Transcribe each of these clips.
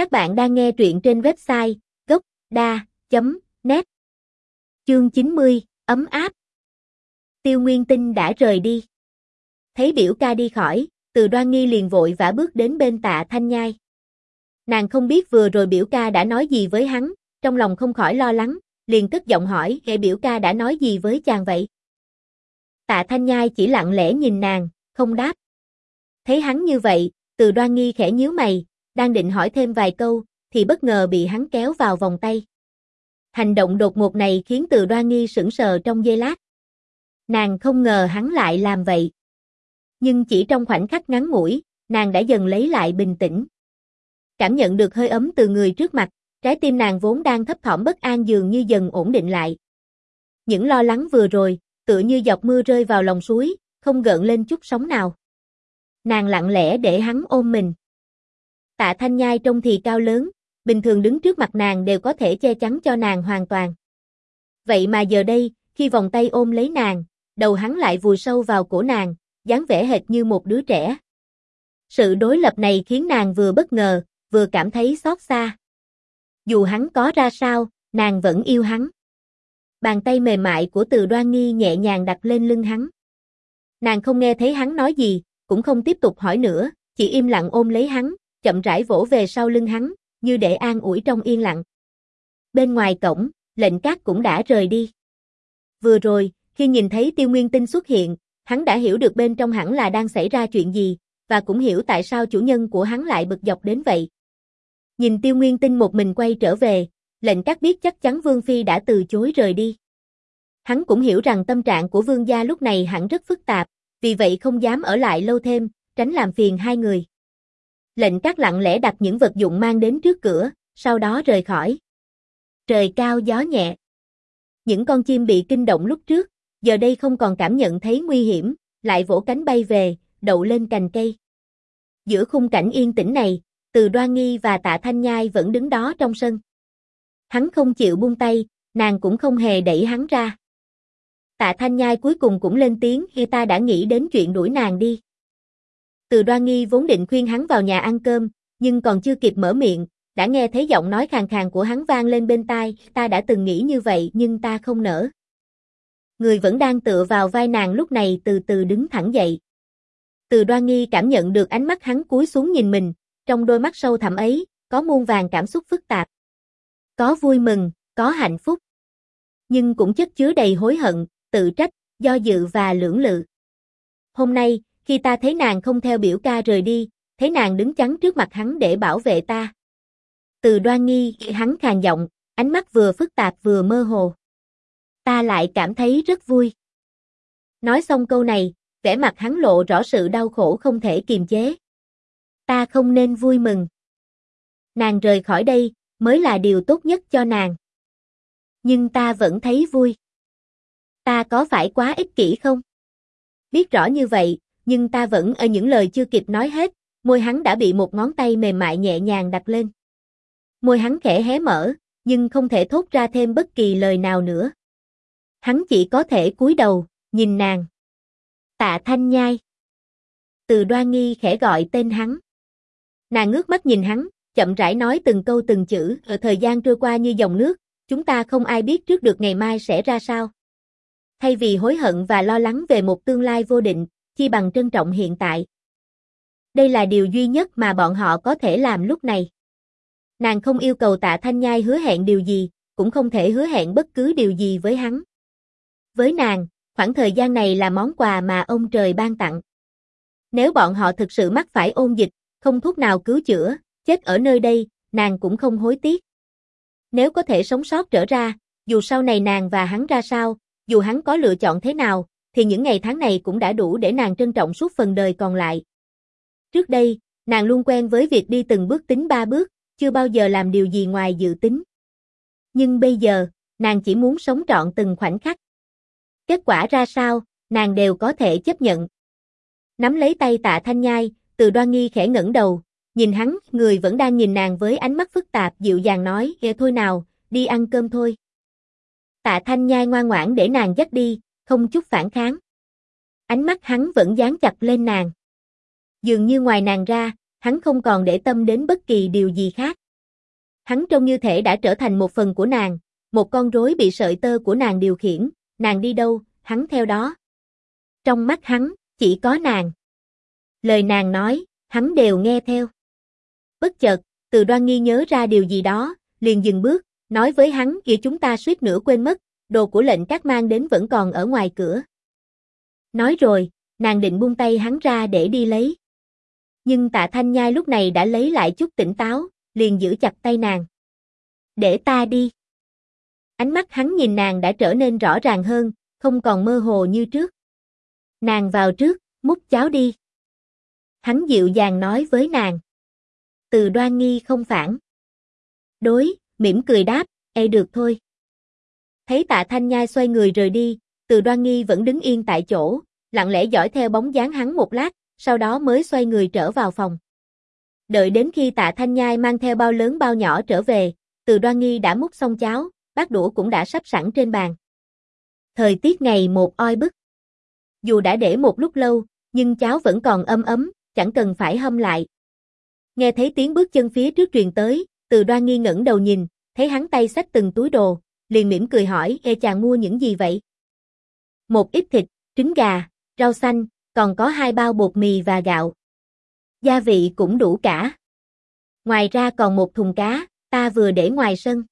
Các bạn đang nghe truyện trên website gốc.da.net Chương 90, ấm áp Tiêu Nguyên Tinh đã rời đi. Thấy biểu ca đi khỏi, từ đoan nghi liền vội vã bước đến bên tạ thanh nhai. Nàng không biết vừa rồi biểu ca đã nói gì với hắn, trong lòng không khỏi lo lắng, liền cất giọng hỏi hệ biểu ca đã nói gì với chàng vậy. Tạ thanh nhai chỉ lặng lẽ nhìn nàng, không đáp. Thấy hắn như vậy, từ đoan nghi khẽ nhíu mày, đang định hỏi thêm vài câu, thì bất ngờ bị hắn kéo vào vòng tay. Hành động đột ngột này khiến từ đoan nghi sững sờ trong giây lát. Nàng không ngờ hắn lại làm vậy. Nhưng chỉ trong khoảnh khắc ngắn ngủi, nàng đã dần lấy lại bình tĩnh. Cảm nhận được hơi ấm từ người trước mặt, trái tim nàng vốn đang thấp thỏm bất an dường như dần ổn định lại. Những lo lắng vừa rồi, tựa như giọt mưa rơi vào lòng suối, không gợn lên chút sóng nào. Nàng lặng lẽ để hắn ôm mình. Tạ Thanh Nhai trông thì cao lớn, bình thường đứng trước mặt nàng đều có thể che chắn cho nàng hoàn toàn. Vậy mà giờ đây, khi vòng tay ôm lấy nàng, đầu hắn lại vùi sâu vào cổ nàng, dáng vẻ hệt như một đứa trẻ. Sự đối lập này khiến nàng vừa bất ngờ, vừa cảm thấy xót xa. Dù hắn có ra sao, nàng vẫn yêu hắn. Bàn tay mềm mại của từ đoan nghi nhẹ nhàng đặt lên lưng hắn. Nàng không nghe thấy hắn nói gì, cũng không tiếp tục hỏi nữa, chỉ im lặng ôm lấy hắn, chậm rãi vỗ về sau lưng hắn, như để an ủi trong yên lặng. Bên ngoài cổng, lệnh cát cũng đã rời đi. Vừa rồi, khi nhìn thấy tiêu nguyên tinh xuất hiện, hắn đã hiểu được bên trong hẳn là đang xảy ra chuyện gì, và cũng hiểu tại sao chủ nhân của hắn lại bực dọc đến vậy. Nhìn tiêu nguyên tinh một mình quay trở về, lệnh cát biết chắc chắn Vương Phi đã từ chối rời đi. Hắn cũng hiểu rằng tâm trạng của Vương gia lúc này hẳn rất phức tạp, vì vậy không dám ở lại lâu thêm, tránh làm phiền hai người lệnh các lặng lẽ đặt những vật dụng mang đến trước cửa, sau đó rời khỏi. Trời cao gió nhẹ. Những con chim bị kinh động lúc trước, giờ đây không còn cảm nhận thấy nguy hiểm, lại vỗ cánh bay về, đậu lên cành cây. Giữa khung cảnh yên tĩnh này, từ đoan nghi và tạ thanh nhai vẫn đứng đó trong sân. Hắn không chịu buông tay, nàng cũng không hề đẩy hắn ra. Tạ thanh nhai cuối cùng cũng lên tiếng khi ta đã nghĩ đến chuyện đuổi nàng đi. Từ đoan nghi vốn định khuyên hắn vào nhà ăn cơm, nhưng còn chưa kịp mở miệng, đã nghe thấy giọng nói khàn khàn của hắn vang lên bên tai, ta đã từng nghĩ như vậy nhưng ta không nỡ. Người vẫn đang tựa vào vai nàng lúc này từ từ đứng thẳng dậy. Từ đoan nghi cảm nhận được ánh mắt hắn cúi xuống nhìn mình, trong đôi mắt sâu thẳm ấy, có muôn vàng cảm xúc phức tạp. Có vui mừng, có hạnh phúc. Nhưng cũng chất chứa đầy hối hận, tự trách, do dự và lưỡng lự. Hôm nay, khi ta thấy nàng không theo biểu ca rời đi, thấy nàng đứng chắn trước mặt hắn để bảo vệ ta. Từ đoan nghi, hắn khàn giọng, ánh mắt vừa phức tạp vừa mơ hồ. Ta lại cảm thấy rất vui. Nói xong câu này, vẻ mặt hắn lộ rõ sự đau khổ không thể kiềm chế. Ta không nên vui mừng. Nàng rời khỏi đây, mới là điều tốt nhất cho nàng. Nhưng ta vẫn thấy vui. Ta có phải quá ích kỷ không? Biết rõ như vậy, nhưng ta vẫn ở những lời chưa kịp nói hết, môi hắn đã bị một ngón tay mềm mại nhẹ nhàng đặt lên. Môi hắn khẽ hé mở, nhưng không thể thốt ra thêm bất kỳ lời nào nữa. Hắn chỉ có thể cúi đầu, nhìn nàng. Tạ thanh nhai. Từ đoan nghi khẽ gọi tên hắn. Nàng ngước mắt nhìn hắn, chậm rãi nói từng câu từng chữ, ở thời gian trôi qua như dòng nước, chúng ta không ai biết trước được ngày mai sẽ ra sao. Thay vì hối hận và lo lắng về một tương lai vô định, chi bằng trân trọng hiện tại. Đây là điều duy nhất mà bọn họ có thể làm lúc này. Nàng không yêu cầu tạ thanh nhai hứa hẹn điều gì, cũng không thể hứa hẹn bất cứ điều gì với hắn. Với nàng, khoảng thời gian này là món quà mà ông trời ban tặng. Nếu bọn họ thực sự mắc phải ôn dịch, không thuốc nào cứu chữa, chết ở nơi đây, nàng cũng không hối tiếc. Nếu có thể sống sót trở ra, dù sau này nàng và hắn ra sao, dù hắn có lựa chọn thế nào, thì những ngày tháng này cũng đã đủ để nàng trân trọng suốt phần đời còn lại. Trước đây, nàng luôn quen với việc đi từng bước tính ba bước, chưa bao giờ làm điều gì ngoài dự tính. Nhưng bây giờ, nàng chỉ muốn sống trọn từng khoảnh khắc. Kết quả ra sao, nàng đều có thể chấp nhận. Nắm lấy tay tạ thanh nhai, từ đoan nghi khẽ ngẩng đầu, nhìn hắn, người vẫn đang nhìn nàng với ánh mắt phức tạp dịu dàng nói, ghê thôi nào, đi ăn cơm thôi. Tạ thanh nhai ngoan ngoãn để nàng dắt đi, không chút phản kháng. Ánh mắt hắn vẫn dán chặt lên nàng. Dường như ngoài nàng ra, hắn không còn để tâm đến bất kỳ điều gì khác. Hắn trông như thể đã trở thành một phần của nàng, một con rối bị sợi tơ của nàng điều khiển, nàng đi đâu, hắn theo đó. Trong mắt hắn, chỉ có nàng. Lời nàng nói, hắn đều nghe theo. Bất chợt, từ đoan nghi nhớ ra điều gì đó, liền dừng bước, nói với hắn kia chúng ta suýt nữa quên mất, đồ của lệnh các mang đến vẫn còn ở ngoài cửa. Nói rồi, nàng định buông tay hắn ra để đi lấy. Nhưng tạ thanh nhai lúc này đã lấy lại chút tỉnh táo, liền giữ chặt tay nàng. Để ta đi. Ánh mắt hắn nhìn nàng đã trở nên rõ ràng hơn, không còn mơ hồ như trước. Nàng vào trước, múc cháo đi. Hắn dịu dàng nói với nàng. Từ đoan nghi không phản. Đối, mỉm cười đáp, e được thôi. Thấy tạ thanh nhai xoay người rời đi, từ đoan nghi vẫn đứng yên tại chỗ, lặng lẽ dõi theo bóng dáng hắn một lát, sau đó mới xoay người trở vào phòng. Đợi đến khi tạ thanh nhai mang theo bao lớn bao nhỏ trở về, từ đoan nghi đã múc xong cháo, bát đũa cũng đã sắp sẵn trên bàn. Thời tiết ngày một oi bức. Dù đã để một lúc lâu, nhưng cháo vẫn còn ấm ấm, chẳng cần phải hâm lại. Nghe thấy tiếng bước chân phía trước truyền tới, từ đoan nghi ngẩng đầu nhìn, thấy hắn tay xách từng túi đồ, liền mỉm cười hỏi, e chàng mua những gì vậy? Một ít thịt, trứng gà, rau xanh, còn có hai bao bột mì và gạo. Gia vị cũng đủ cả. Ngoài ra còn một thùng cá, ta vừa để ngoài sân.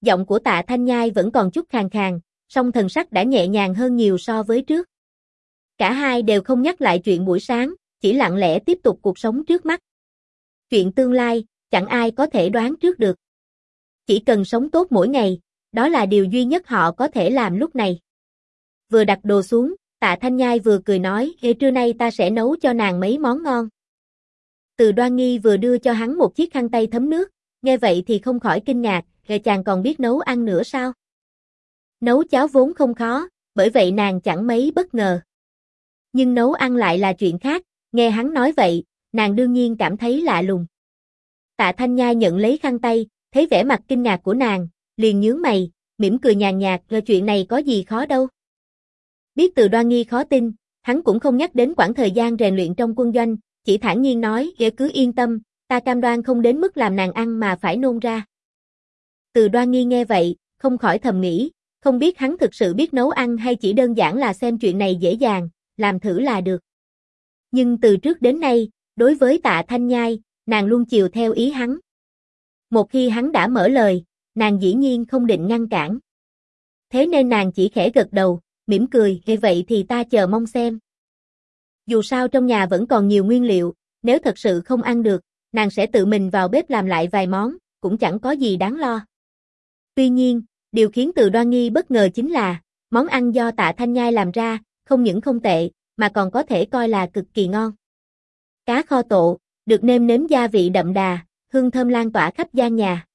Giọng của tạ Thanh Nhai vẫn còn chút khàn khàn, song thần sắc đã nhẹ nhàng hơn nhiều so với trước. Cả hai đều không nhắc lại chuyện buổi sáng, chỉ lặng lẽ tiếp tục cuộc sống trước mắt. Chuyện tương lai, chẳng ai có thể đoán trước được. Chỉ cần sống tốt mỗi ngày, đó là điều duy nhất họ có thể làm lúc này. Vừa đặt đồ xuống, tạ Thanh Nhai vừa cười nói, Ê trưa nay ta sẽ nấu cho nàng mấy món ngon. Từ đoan nghi vừa đưa cho hắn một chiếc khăn tay thấm nước, nghe vậy thì không khỏi kinh ngạc, Ê chàng còn biết nấu ăn nữa sao? Nấu cháo vốn không khó, bởi vậy nàng chẳng mấy bất ngờ. Nhưng nấu ăn lại là chuyện khác, nghe hắn nói vậy, nàng đương nhiên cảm thấy lạ lùng. Tạ Thanh Nhai nhận lấy khăn tay, thấy vẻ mặt kinh ngạc của nàng, liền nhướng mày, mỉm cười nhàn nhạt, rồi chuyện này có gì khó đâu. Biết từ đoan nghi khó tin, hắn cũng không nhắc đến quãng thời gian rèn luyện trong quân doanh, chỉ thản nhiên nói, "Ghê cứ yên tâm, ta cam đoan không đến mức làm nàng ăn mà phải nôn ra." Từ đoan nghi nghe vậy, không khỏi thầm nghĩ, không biết hắn thực sự biết nấu ăn hay chỉ đơn giản là xem chuyện này dễ dàng, làm thử là được. Nhưng từ trước đến nay, đối với tạ thanh nhai, nàng luôn chiều theo ý hắn. Một khi hắn đã mở lời, nàng dĩ nhiên không định ngăn cản. Thế nên nàng chỉ khẽ gật đầu, mỉm cười, như vậy thì ta chờ mong xem." Dù sao trong nhà vẫn còn nhiều nguyên liệu, nếu thật sự không ăn được, nàng sẽ tự mình vào bếp làm lại vài món, cũng chẳng có gì đáng lo. Tuy nhiên, điều khiến từ đoan nghi bất ngờ chính là, món ăn do tạ thanh nhai làm ra, không những không tệ, mà còn có thể coi là cực kỳ ngon. Cá kho tộ, được nêm nếm gia vị đậm đà, hương thơm lan tỏa khắp gian nhà.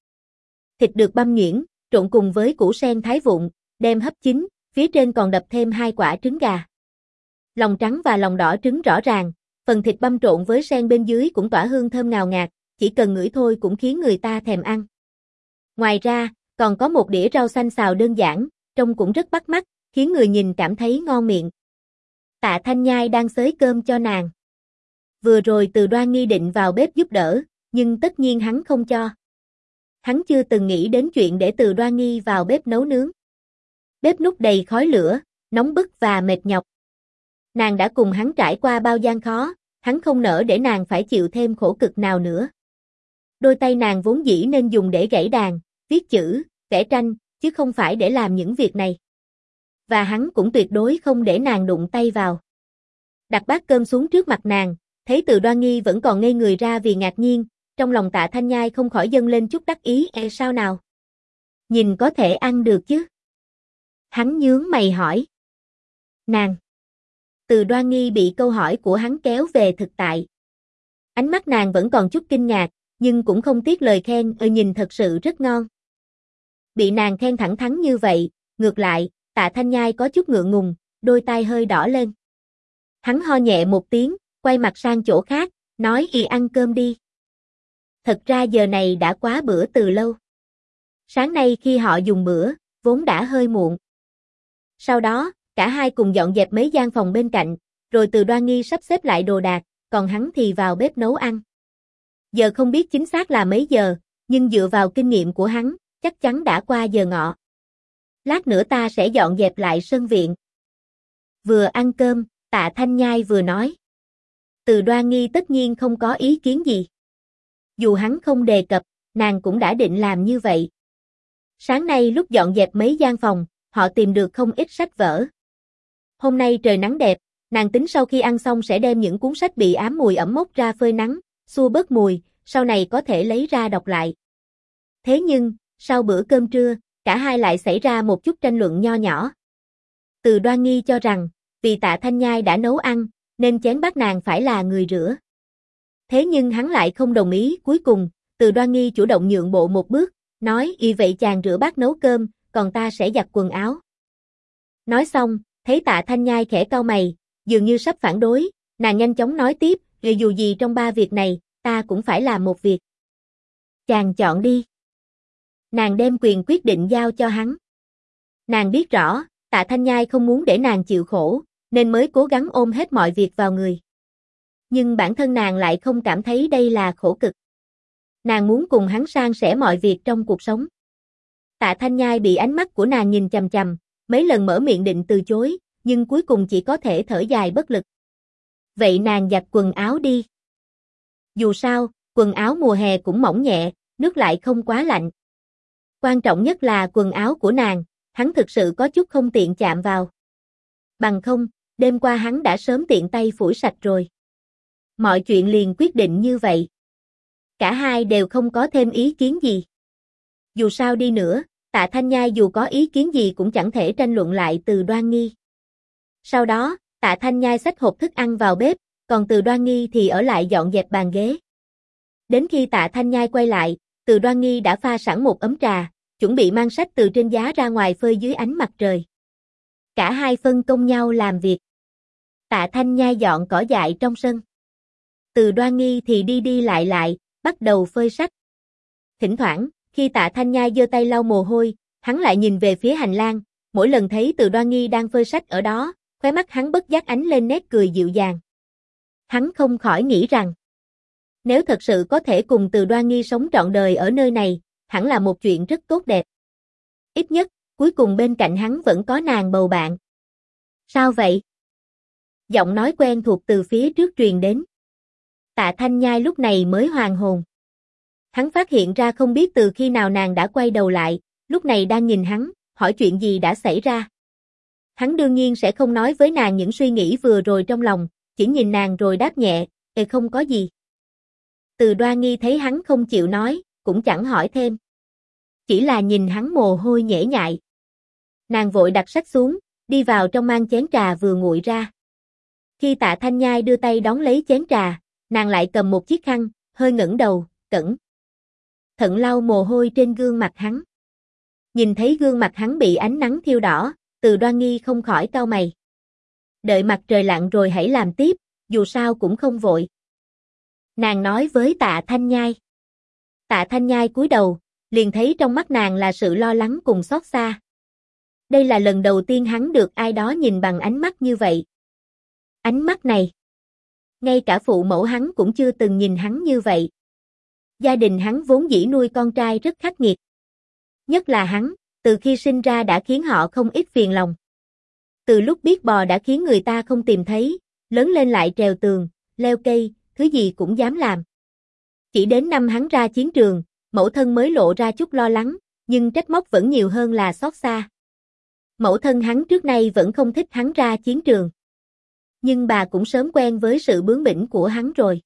Thịt được băm nhuyễn, trộn cùng với củ sen thái vụn, đem hấp chín, phía trên còn đập thêm hai quả trứng gà. Lòng trắng và lòng đỏ trứng rõ ràng, phần thịt băm trộn với sen bên dưới cũng tỏa hương thơm ngào ngạt, chỉ cần ngửi thôi cũng khiến người ta thèm ăn. Ngoài ra, còn có một đĩa rau xanh xào đơn giản, trông cũng rất bắt mắt, khiến người nhìn cảm thấy ngon miệng. Tạ Thanh Nhai đang xới cơm cho nàng. Vừa rồi từ đoan nghi định vào bếp giúp đỡ, nhưng tất nhiên hắn không cho. Hắn chưa từng nghĩ đến chuyện để từ đoan nghi vào bếp nấu nướng. Bếp nút đầy khói lửa, nóng bức và mệt nhọc. Nàng đã cùng hắn trải qua bao gian khó, hắn không nỡ để nàng phải chịu thêm khổ cực nào nữa. Đôi tay nàng vốn dĩ nên dùng để gãy đàn, viết chữ, vẽ tranh, chứ không phải để làm những việc này. Và hắn cũng tuyệt đối không để nàng đụng tay vào. Đặt bát cơm xuống trước mặt nàng, thấy từ đoan nghi vẫn còn ngây người ra vì ngạc nhiên, trong lòng tạ thanh nhai không khỏi dâng lên chút đắc ý e sao nào. Nhìn có thể ăn được chứ. Hắn nhướng mày hỏi. Nàng. Từ đoan nghi bị câu hỏi của hắn kéo về thực tại. Ánh mắt nàng vẫn còn chút kinh ngạc, nhưng cũng không tiếc lời khen, ơi nhìn thật sự rất ngon. Bị nàng khen thẳng thắn như vậy, ngược lại, tạ thanh nhai có chút ngượng ngùng, đôi tay hơi đỏ lên. Hắn ho nhẹ một tiếng, quay mặt sang chỗ khác, nói y ăn cơm đi. Thật ra giờ này đã quá bữa từ lâu. Sáng nay khi họ dùng bữa, vốn đã hơi muộn. Sau đó, cả hai cùng dọn dẹp mấy gian phòng bên cạnh, rồi từ đoan nghi sắp xếp lại đồ đạc, còn hắn thì vào bếp nấu ăn. Giờ không biết chính xác là mấy giờ, nhưng dựa vào kinh nghiệm của hắn, chắc chắn đã qua giờ ngọ. Lát nữa ta sẽ dọn dẹp lại sân viện. Vừa ăn cơm, tạ thanh nhai vừa nói. Từ đoan nghi tất nhiên không có ý kiến gì. Dù hắn không đề cập, nàng cũng đã định làm như vậy. Sáng nay lúc dọn dẹp mấy gian phòng, họ tìm được không ít sách vở. Hôm nay trời nắng đẹp, nàng tính sau khi ăn xong sẽ đem những cuốn sách bị ám mùi ẩm mốc ra phơi nắng, xua bớt mùi, sau này có thể lấy ra đọc lại. Thế nhưng, sau bữa cơm trưa, cả hai lại xảy ra một chút tranh luận nho nhỏ. Từ đoan nghi cho rằng, vì tạ thanh nhai đã nấu ăn, nên chén bát nàng phải là người rửa. Thế nhưng hắn lại không đồng ý, cuối cùng, từ đoan nghi chủ động nhượng bộ một bước, nói y vậy chàng rửa bát nấu cơm, còn ta sẽ giặt quần áo. Nói xong, thấy tạ thanh nhai khẽ cau mày, dường như sắp phản đối, nàng nhanh chóng nói tiếp, dù gì trong ba việc này, ta cũng phải làm một việc. Chàng chọn đi. Nàng đem quyền quyết định giao cho hắn. Nàng biết rõ, tạ thanh nhai không muốn để nàng chịu khổ, nên mới cố gắng ôm hết mọi việc vào người. Nhưng bản thân nàng lại không cảm thấy đây là khổ cực. Nàng muốn cùng hắn sang sẻ mọi việc trong cuộc sống. Tạ Thanh Nhai bị ánh mắt của nàng nhìn chằm chằm, mấy lần mở miệng định từ chối, nhưng cuối cùng chỉ có thể thở dài bất lực. Vậy nàng giặt quần áo đi. Dù sao, quần áo mùa hè cũng mỏng nhẹ, nước lại không quá lạnh. Quan trọng nhất là quần áo của nàng, hắn thực sự có chút không tiện chạm vào. Bằng không, đêm qua hắn đã sớm tiện tay phủi sạch rồi. Mọi chuyện liền quyết định như vậy. Cả hai đều không có thêm ý kiến gì. Dù sao đi nữa, tạ thanh nhai dù có ý kiến gì cũng chẳng thể tranh luận lại từ đoan nghi. Sau đó, tạ thanh nhai xách hộp thức ăn vào bếp, còn từ đoan nghi thì ở lại dọn dẹp bàn ghế. Đến khi tạ thanh nhai quay lại, từ đoan nghi đã pha sẵn một ấm trà, chuẩn bị mang sách từ trên giá ra ngoài phơi dưới ánh mặt trời. Cả hai phân công nhau làm việc. Tạ thanh nhai dọn cỏ dại trong sân. Từ đoan nghi thì đi đi lại lại, bắt đầu phơi sách. Thỉnh thoảng, khi tạ thanh nhai giơ tay lau mồ hôi, hắn lại nhìn về phía hành lang, mỗi lần thấy từ đoan nghi đang phơi sách ở đó, khóe mắt hắn bất giác ánh lên nét cười dịu dàng. Hắn không khỏi nghĩ rằng, nếu thật sự có thể cùng từ đoan nghi sống trọn đời ở nơi này, hẳn là một chuyện rất tốt đẹp. Ít nhất, cuối cùng bên cạnh hắn vẫn có nàng bầu bạn. Sao vậy? Giọng nói quen thuộc từ phía trước truyền đến. Tạ Thanh Nhai lúc này mới hoàn hồn. Hắn phát hiện ra không biết từ khi nào nàng đã quay đầu lại, lúc này đang nhìn hắn, hỏi chuyện gì đã xảy ra. Hắn đương nhiên sẽ không nói với nàng những suy nghĩ vừa rồi trong lòng, chỉ nhìn nàng rồi đáp nhẹ, "Ê không có gì." Từ Đoan Nghi thấy hắn không chịu nói, cũng chẳng hỏi thêm. Chỉ là nhìn hắn mồ hôi nhễ nhại. Nàng vội đặt sách xuống, đi vào trong mang chén trà vừa nguội ra. Khi tạ thanh nhai đưa tay đón lấy chén trà, nàng lại cầm một chiếc khăn, hơi ngẩng đầu, cẩn. Thận lau mồ hôi trên gương mặt hắn. Nhìn thấy gương mặt hắn bị ánh nắng thiêu đỏ, từ đoan nghi không khỏi cau mày. Đợi mặt trời lặn rồi hãy làm tiếp, dù sao cũng không vội. Nàng nói với tạ thanh nhai. Tạ thanh nhai cúi đầu, liền thấy trong mắt nàng là sự lo lắng cùng xót xa. Đây là lần đầu tiên hắn được ai đó nhìn bằng ánh mắt như vậy. Ánh mắt này. Ngay cả phụ mẫu hắn cũng chưa từng nhìn hắn như vậy. Gia đình hắn vốn dĩ nuôi con trai rất khắc nghiệt. Nhất là hắn, từ khi sinh ra đã khiến họ không ít phiền lòng. Từ lúc biết bò đã khiến người ta không tìm thấy, lớn lên lại trèo tường, leo cây, thứ gì cũng dám làm. Chỉ đến năm hắn ra chiến trường, mẫu thân mới lộ ra chút lo lắng, nhưng trách móc vẫn nhiều hơn là xót xa. Mẫu thân hắn trước nay vẫn không thích hắn ra chiến trường. Nhưng bà cũng sớm quen với sự bướng bỉnh của hắn rồi.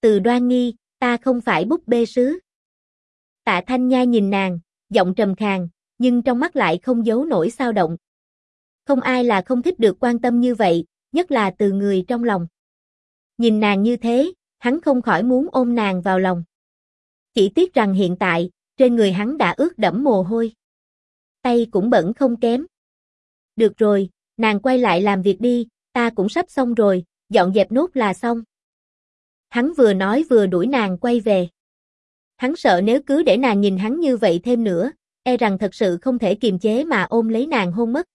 Từ đoan nghi, ta không phải búp bê sứ. Tạ Thanh Nha nhìn nàng, giọng trầm khàn, nhưng trong mắt lại không giấu nổi sao động. Không ai là không thích được quan tâm như vậy, nhất là từ người trong lòng. Nhìn nàng như thế, hắn không khỏi muốn ôm nàng vào lòng. Chỉ tiếc rằng hiện tại, trên người hắn đã ướt đẫm mồ hôi. Tay cũng bẩn không kém. Được rồi, nàng quay lại làm việc đi, ta cũng sắp xong rồi, dọn dẹp nốt là xong. Hắn vừa nói vừa đuổi nàng quay về. Hắn sợ nếu cứ để nàng nhìn hắn như vậy thêm nữa, e rằng thật sự không thể kiềm chế mà ôm lấy nàng hôn mất.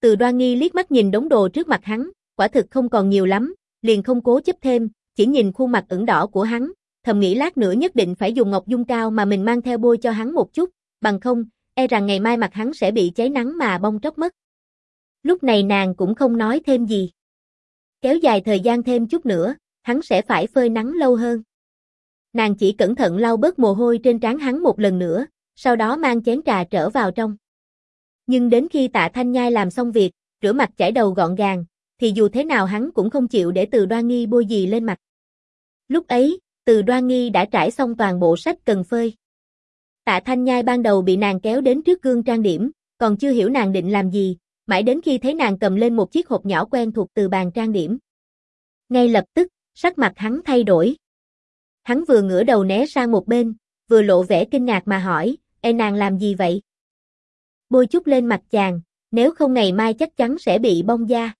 Từ đoan nghi liếc mắt nhìn đống đồ trước mặt hắn, quả thực không còn nhiều lắm, liền không cố chấp thêm, chỉ nhìn khuôn mặt ửng đỏ của hắn, thầm nghĩ lát nữa nhất định phải dùng ngọc dung cao mà mình mang theo bôi cho hắn một chút, bằng không, e rằng ngày mai mặt hắn sẽ bị cháy nắng mà bong tróc mất. Lúc này nàng cũng không nói thêm gì. Kéo dài thời gian thêm chút nữa, hắn sẽ phải phơi nắng lâu hơn. Nàng chỉ cẩn thận lau bớt mồ hôi trên trán hắn một lần nữa, sau đó mang chén trà trở vào trong. Nhưng đến khi tạ thanh nhai làm xong việc, rửa mặt chải đầu gọn gàng, thì dù thế nào hắn cũng không chịu để từ đoan nghi bôi gì lên mặt. Lúc ấy, từ đoan nghi đã trải xong toàn bộ sách cần phơi. Tạ thanh nhai ban đầu bị nàng kéo đến trước gương trang điểm, còn chưa hiểu nàng định làm gì, mãi đến khi thấy nàng cầm lên một chiếc hộp nhỏ quen thuộc từ bàn trang điểm. Ngay lập tức, sắc mặt hắn thay đổi. Hắn vừa ngửa đầu né sang một bên, vừa lộ vẻ kinh ngạc mà hỏi, Ê nàng làm gì vậy? Bôi chút lên mặt chàng, nếu không ngày mai chắc chắn sẽ bị bong da.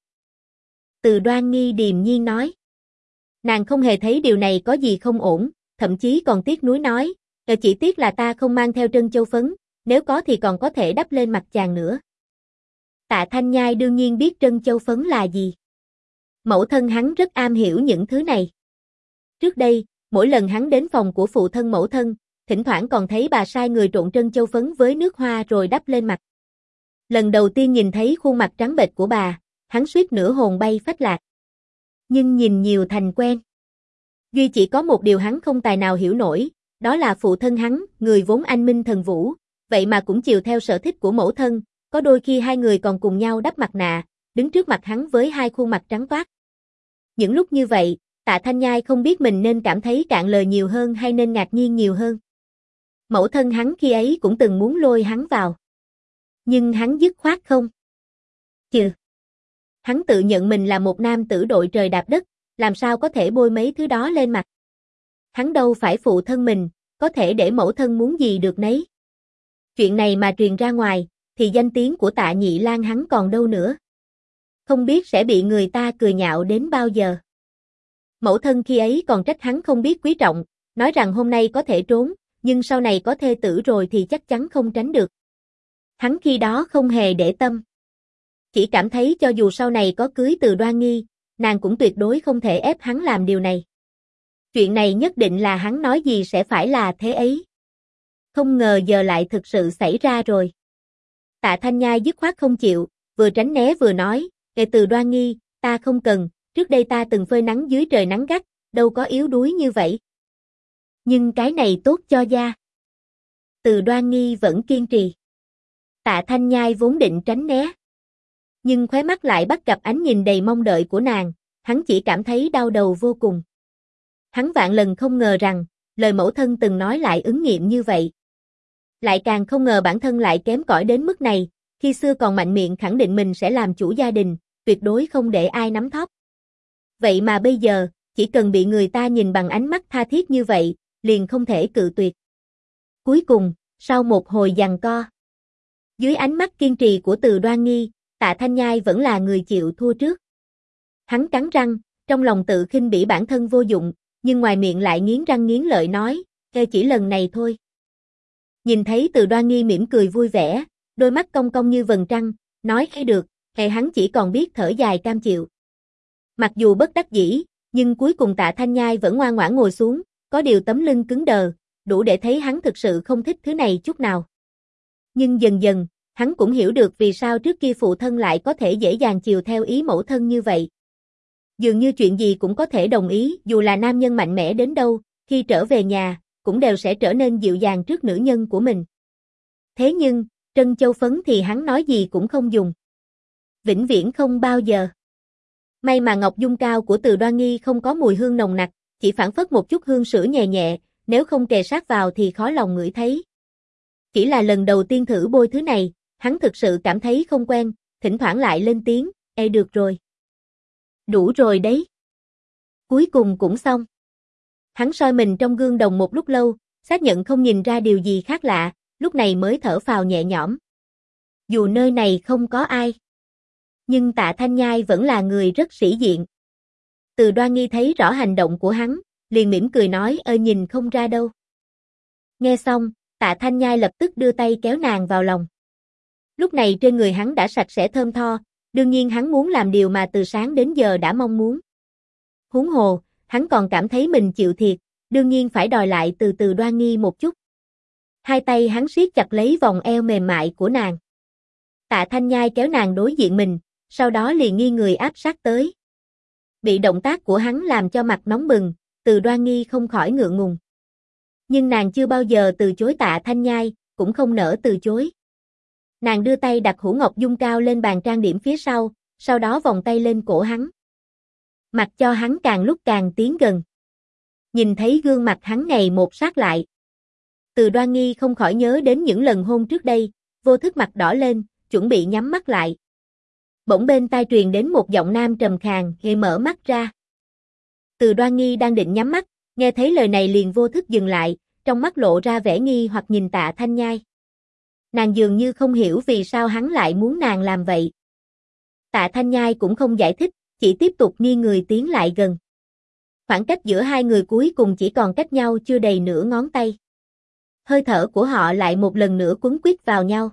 Từ đoan nghi điềm nhiên nói. Nàng không hề thấy điều này có gì không ổn, thậm chí còn tiếc nuối nói, ờ, chỉ tiếc là ta không mang theo trân châu phấn, nếu có thì còn có thể đắp lên mặt chàng nữa. Tạ Thanh Nhai đương nhiên biết trân châu phấn là gì. Mẫu thân hắn rất am hiểu những thứ này. Trước đây, mỗi lần hắn đến phòng của phụ thân mẫu thân, thỉnh thoảng còn thấy bà sai người trộn trân châu phấn với nước hoa rồi đắp lên mặt. Lần đầu tiên nhìn thấy khuôn mặt trắng bệch của bà, hắn suýt nửa hồn bay phách lạc. Nhưng nhìn nhiều thành quen. Duy chỉ có một điều hắn không tài nào hiểu nổi, đó là phụ thân hắn, người vốn anh minh thần vũ, vậy mà cũng chiều theo sở thích của mẫu thân, có đôi khi hai người còn cùng nhau đắp mặt nạ, đứng trước mặt hắn với hai khuôn mặt trắng toát. Những lúc như vậy, tạ thanh nhai không biết mình nên cảm thấy cạn lời nhiều hơn hay nên ngạc nhiên nhiều hơn. Mẫu thân hắn khi ấy cũng từng muốn lôi hắn vào. Nhưng hắn dứt khoát không. Chừ. Hắn tự nhận mình là một nam tử đội trời đạp đất, làm sao có thể bôi mấy thứ đó lên mặt. Hắn đâu phải phụ thân mình, có thể để mẫu thân muốn gì được nấy. Chuyện này mà truyền ra ngoài, thì danh tiếng của tạ nhị lan hắn còn đâu nữa. Không biết sẽ bị người ta cười nhạo đến bao giờ. Mẫu thân khi ấy còn trách hắn không biết quý trọng, nói rằng hôm nay có thể trốn, nhưng sau này có thê tử rồi thì chắc chắn không tránh được. Hắn khi đó không hề để tâm. Chỉ cảm thấy cho dù sau này có cưới từ đoan nghi, nàng cũng tuyệt đối không thể ép hắn làm điều này. Chuyện này nhất định là hắn nói gì sẽ phải là thế ấy. Không ngờ giờ lại thực sự xảy ra rồi. Tạ Thanh Nhai dứt khoát không chịu, vừa tránh né vừa nói, kể từ đoan nghi, ta không cần, trước đây ta từng phơi nắng dưới trời nắng gắt, đâu có yếu đuối như vậy. Nhưng cái này tốt cho da. Từ đoan nghi vẫn kiên trì. Tạ Thanh Nhai vốn định tránh né. Nhưng khóe mắt lại bắt gặp ánh nhìn đầy mong đợi của nàng, hắn chỉ cảm thấy đau đầu vô cùng. Hắn vạn lần không ngờ rằng, lời mẫu thân từng nói lại ứng nghiệm như vậy. Lại càng không ngờ bản thân lại kém cỏi đến mức này, khi xưa còn mạnh miệng khẳng định mình sẽ làm chủ gia đình, tuyệt đối không để ai nắm thóp. Vậy mà bây giờ, chỉ cần bị người ta nhìn bằng ánh mắt tha thiết như vậy, liền không thể cự tuyệt. Cuối cùng, sau một hồi giằng co, dưới ánh mắt kiên trì của từ đoan nghi, tạ thanh nhai vẫn là người chịu thua trước. Hắn cắn răng, trong lòng tự khinh bỉ bản thân vô dụng, nhưng ngoài miệng lại nghiến răng nghiến lợi nói, e chỉ lần này thôi. Nhìn thấy từ đoan nghi mỉm cười vui vẻ, đôi mắt cong cong như vầng trăng, nói hay được, hệ hắn chỉ còn biết thở dài cam chịu. Mặc dù bất đắc dĩ, nhưng cuối cùng tạ thanh nhai vẫn ngoan ngoãn ngồi xuống, có điều tấm lưng cứng đờ, đủ để thấy hắn thực sự không thích thứ này chút nào. Nhưng dần dần, hắn cũng hiểu được vì sao trước kia phụ thân lại có thể dễ dàng chiều theo ý mẫu thân như vậy. Dường như chuyện gì cũng có thể đồng ý, dù là nam nhân mạnh mẽ đến đâu, khi trở về nhà, cũng đều sẽ trở nên dịu dàng trước nữ nhân của mình. Thế nhưng, Trân Châu Phấn thì hắn nói gì cũng không dùng. Vĩnh viễn không bao giờ. May mà Ngọc Dung Cao của từ đoan nghi không có mùi hương nồng nặc, chỉ phản phất một chút hương sữa nhẹ nhẹ, nếu không kề sát vào thì khó lòng ngửi thấy. Chỉ là lần đầu tiên thử bôi thứ này, hắn thực sự cảm thấy không quen, thỉnh thoảng lại lên tiếng, e được rồi. Đủ rồi đấy. Cuối cùng cũng xong. Hắn soi mình trong gương đồng một lúc lâu, xác nhận không nhìn ra điều gì khác lạ, lúc này mới thở phào nhẹ nhõm. Dù nơi này không có ai. Nhưng tạ Thanh Nhai vẫn là người rất sĩ diện. Từ đoan nghi thấy rõ hành động của hắn, liền mỉm cười nói ơ nhìn không ra đâu. Nghe xong, tạ Thanh Nhai lập tức đưa tay kéo nàng vào lòng. Lúc này trên người hắn đã sạch sẽ thơm tho, đương nhiên hắn muốn làm điều mà từ sáng đến giờ đã mong muốn. Huống hồ, hắn còn cảm thấy mình chịu thiệt, đương nhiên phải đòi lại từ từ đoan nghi một chút. Hai tay hắn siết chặt lấy vòng eo mềm mại của nàng. Tạ Thanh Nhai kéo nàng đối diện mình, sau đó liền nghi người áp sát tới. Bị động tác của hắn làm cho mặt nóng bừng, từ đoan nghi không khỏi ngượng ngùng. Nhưng nàng chưa bao giờ từ chối tạ Thanh Nhai, cũng không nỡ từ chối. Nàng đưa tay đặt hũ ngọc dung cao lên bàn trang điểm phía sau, sau đó vòng tay lên cổ hắn mặt cho hắn càng lúc càng tiến gần. Nhìn thấy gương mặt hắn ngày một sát lại. Từ đoan nghi không khỏi nhớ đến những lần hôn trước đây, vô thức mặt đỏ lên, chuẩn bị nhắm mắt lại. Bỗng bên tai truyền đến một giọng nam trầm khàn, gây mở mắt ra. Từ đoan nghi đang định nhắm mắt, nghe thấy lời này liền vô thức dừng lại, trong mắt lộ ra vẻ nghi hoặc nhìn tạ thanh nhai. Nàng dường như không hiểu vì sao hắn lại muốn nàng làm vậy. Tạ thanh nhai cũng không giải thích, chỉ tiếp tục nghi người tiến lại gần. Khoảng cách giữa hai người cuối cùng chỉ còn cách nhau chưa đầy nửa ngón tay. Hơi thở của họ lại một lần nữa cuốn quýt vào nhau.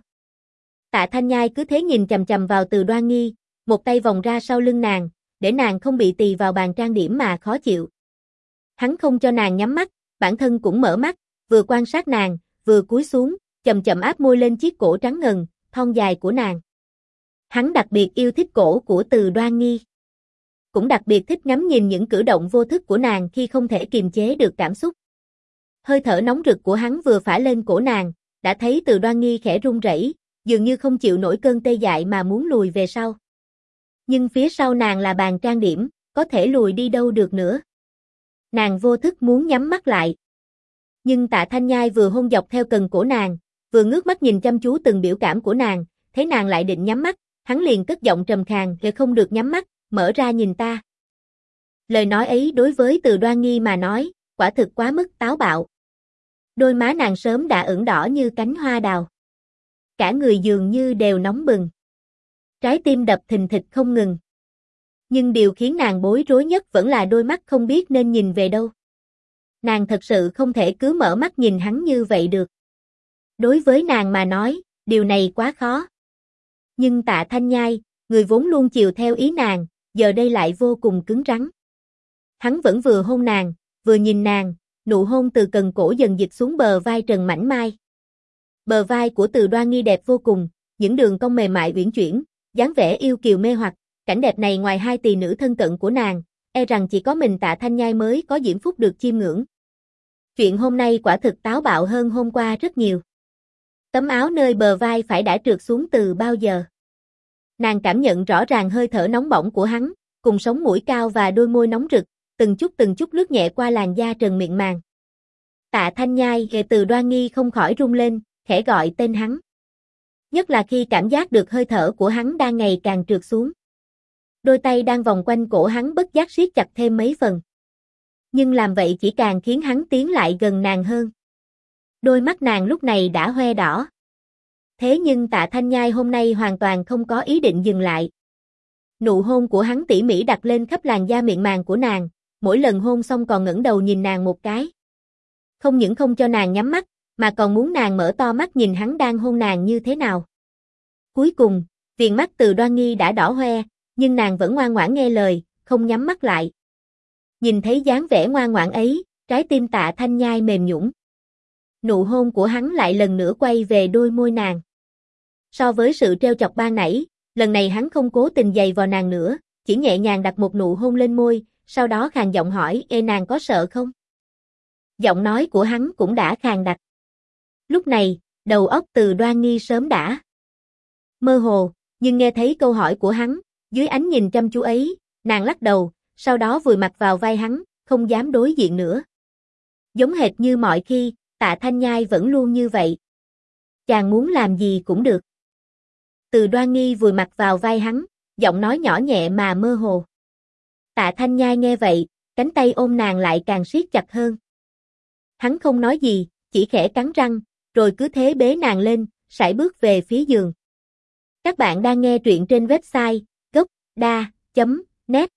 Tạ Thanh Nhai cứ thế nhìn chầm chầm vào từ đoan nghi, một tay vòng ra sau lưng nàng, để nàng không bị tì vào bàn trang điểm mà khó chịu. Hắn không cho nàng nhắm mắt, bản thân cũng mở mắt, vừa quan sát nàng, vừa cúi xuống, chậm chậm áp môi lên chiếc cổ trắng ngần, thon dài của nàng. Hắn đặc biệt yêu thích cổ của từ đoan nghi. Cũng đặc biệt thích ngắm nhìn những cử động vô thức của nàng khi không thể kiềm chế được cảm xúc. Hơi thở nóng rực của hắn vừa phả lên cổ nàng, đã thấy từ đoan nghi khẽ run rẩy, dường như không chịu nổi cơn tê dại mà muốn lùi về sau. Nhưng phía sau nàng là bàn trang điểm, có thể lùi đi đâu được nữa. Nàng vô thức muốn nhắm mắt lại. Nhưng tạ thanh nhai vừa hôn dọc theo cần cổ nàng, vừa ngước mắt nhìn chăm chú từng biểu cảm của nàng, thấy nàng lại định nhắm mắt, hắn liền cất giọng trầm khàn, "Để không được nhắm mắt, mở ra nhìn ta." Lời nói ấy đối với Từ Đoan Nghi mà nói, quả thực quá mức táo bạo. Đôi má nàng sớm đã ửng đỏ như cánh hoa đào. Cả người dường như đều nóng bừng. Trái tim đập thình thịch không ngừng. Nhưng điều khiến nàng bối rối nhất vẫn là đôi mắt không biết nên nhìn về đâu. Nàng thật sự không thể cứ mở mắt nhìn hắn như vậy được. Đối với nàng mà nói, điều này quá khó. Nhưng tạ thanh nhai, người vốn luôn chiều theo ý nàng, giờ đây lại vô cùng cứng rắn. Hắn vẫn vừa hôn nàng, vừa nhìn nàng, nụ hôn từ cần cổ dần dịch xuống bờ vai trần mảnh mai. Bờ vai của từ đoan nghi đẹp vô cùng, những đường cong mềm mại uyển chuyển, dáng vẻ yêu kiều mê hoặc, cảnh đẹp này ngoài hai tỳ nữ thân cận của nàng, e rằng chỉ có mình tạ thanh nhai mới có diễm phúc được chiêm ngưỡng. Chuyện hôm nay quả thực táo bạo hơn hôm qua rất nhiều. Tấm áo nơi bờ vai phải đã trượt xuống từ bao giờ. Nàng cảm nhận rõ ràng hơi thở nóng bỏng của hắn, cùng sống mũi cao và đôi môi nóng rực, từng chút từng chút lướt nhẹ qua làn da trần miệng màng. Tạ Thanh Nhai ghề từ đoan nghi không khỏi rung lên, khẽ gọi tên hắn. Nhất là khi cảm giác được hơi thở của hắn đang ngày càng trượt xuống. Đôi tay đang vòng quanh cổ hắn bất giác siết chặt thêm mấy phần. Nhưng làm vậy chỉ càng khiến hắn tiến lại gần nàng hơn. Đôi mắt nàng lúc này đã hoe đỏ. Thế nhưng tạ thanh nhai hôm nay hoàn toàn không có ý định dừng lại. Nụ hôn của hắn tỉ mỉ đặt lên khắp làn da miệng màng của nàng, mỗi lần hôn xong còn ngẩng đầu nhìn nàng một cái. Không những không cho nàng nhắm mắt, mà còn muốn nàng mở to mắt nhìn hắn đang hôn nàng như thế nào. Cuối cùng, viền mắt từ đoan nghi đã đỏ hoe, nhưng nàng vẫn ngoan ngoãn nghe lời, không nhắm mắt lại. Nhìn thấy dáng vẻ ngoan ngoãn ấy, trái tim tạ thanh nhai mềm nhũng. Nụ hôn của hắn lại lần nữa quay về đôi môi nàng. So với sự treo chọc ban nãy, lần này hắn không cố tình dày vào nàng nữa, chỉ nhẹ nhàng đặt một nụ hôn lên môi, sau đó khàn giọng hỏi, ê nàng có sợ không? Giọng nói của hắn cũng đã khàn đặc. Lúc này, đầu óc từ đoan nghi sớm đã. Mơ hồ, nhưng nghe thấy câu hỏi của hắn, dưới ánh nhìn chăm chú ấy, nàng lắc đầu, sau đó vùi mặt vào vai hắn, không dám đối diện nữa. Giống hệt như mọi khi, tạ thanh nhai vẫn luôn như vậy. Chàng muốn làm gì cũng được. Từ đoan nghi vùi mặt vào vai hắn, giọng nói nhỏ nhẹ mà mơ hồ. Tạ thanh nhai nghe vậy, cánh tay ôm nàng lại càng siết chặt hơn. Hắn không nói gì, chỉ khẽ cắn răng, rồi cứ thế bế nàng lên, sải bước về phía giường. Các bạn đang nghe truyện trên website gocda.net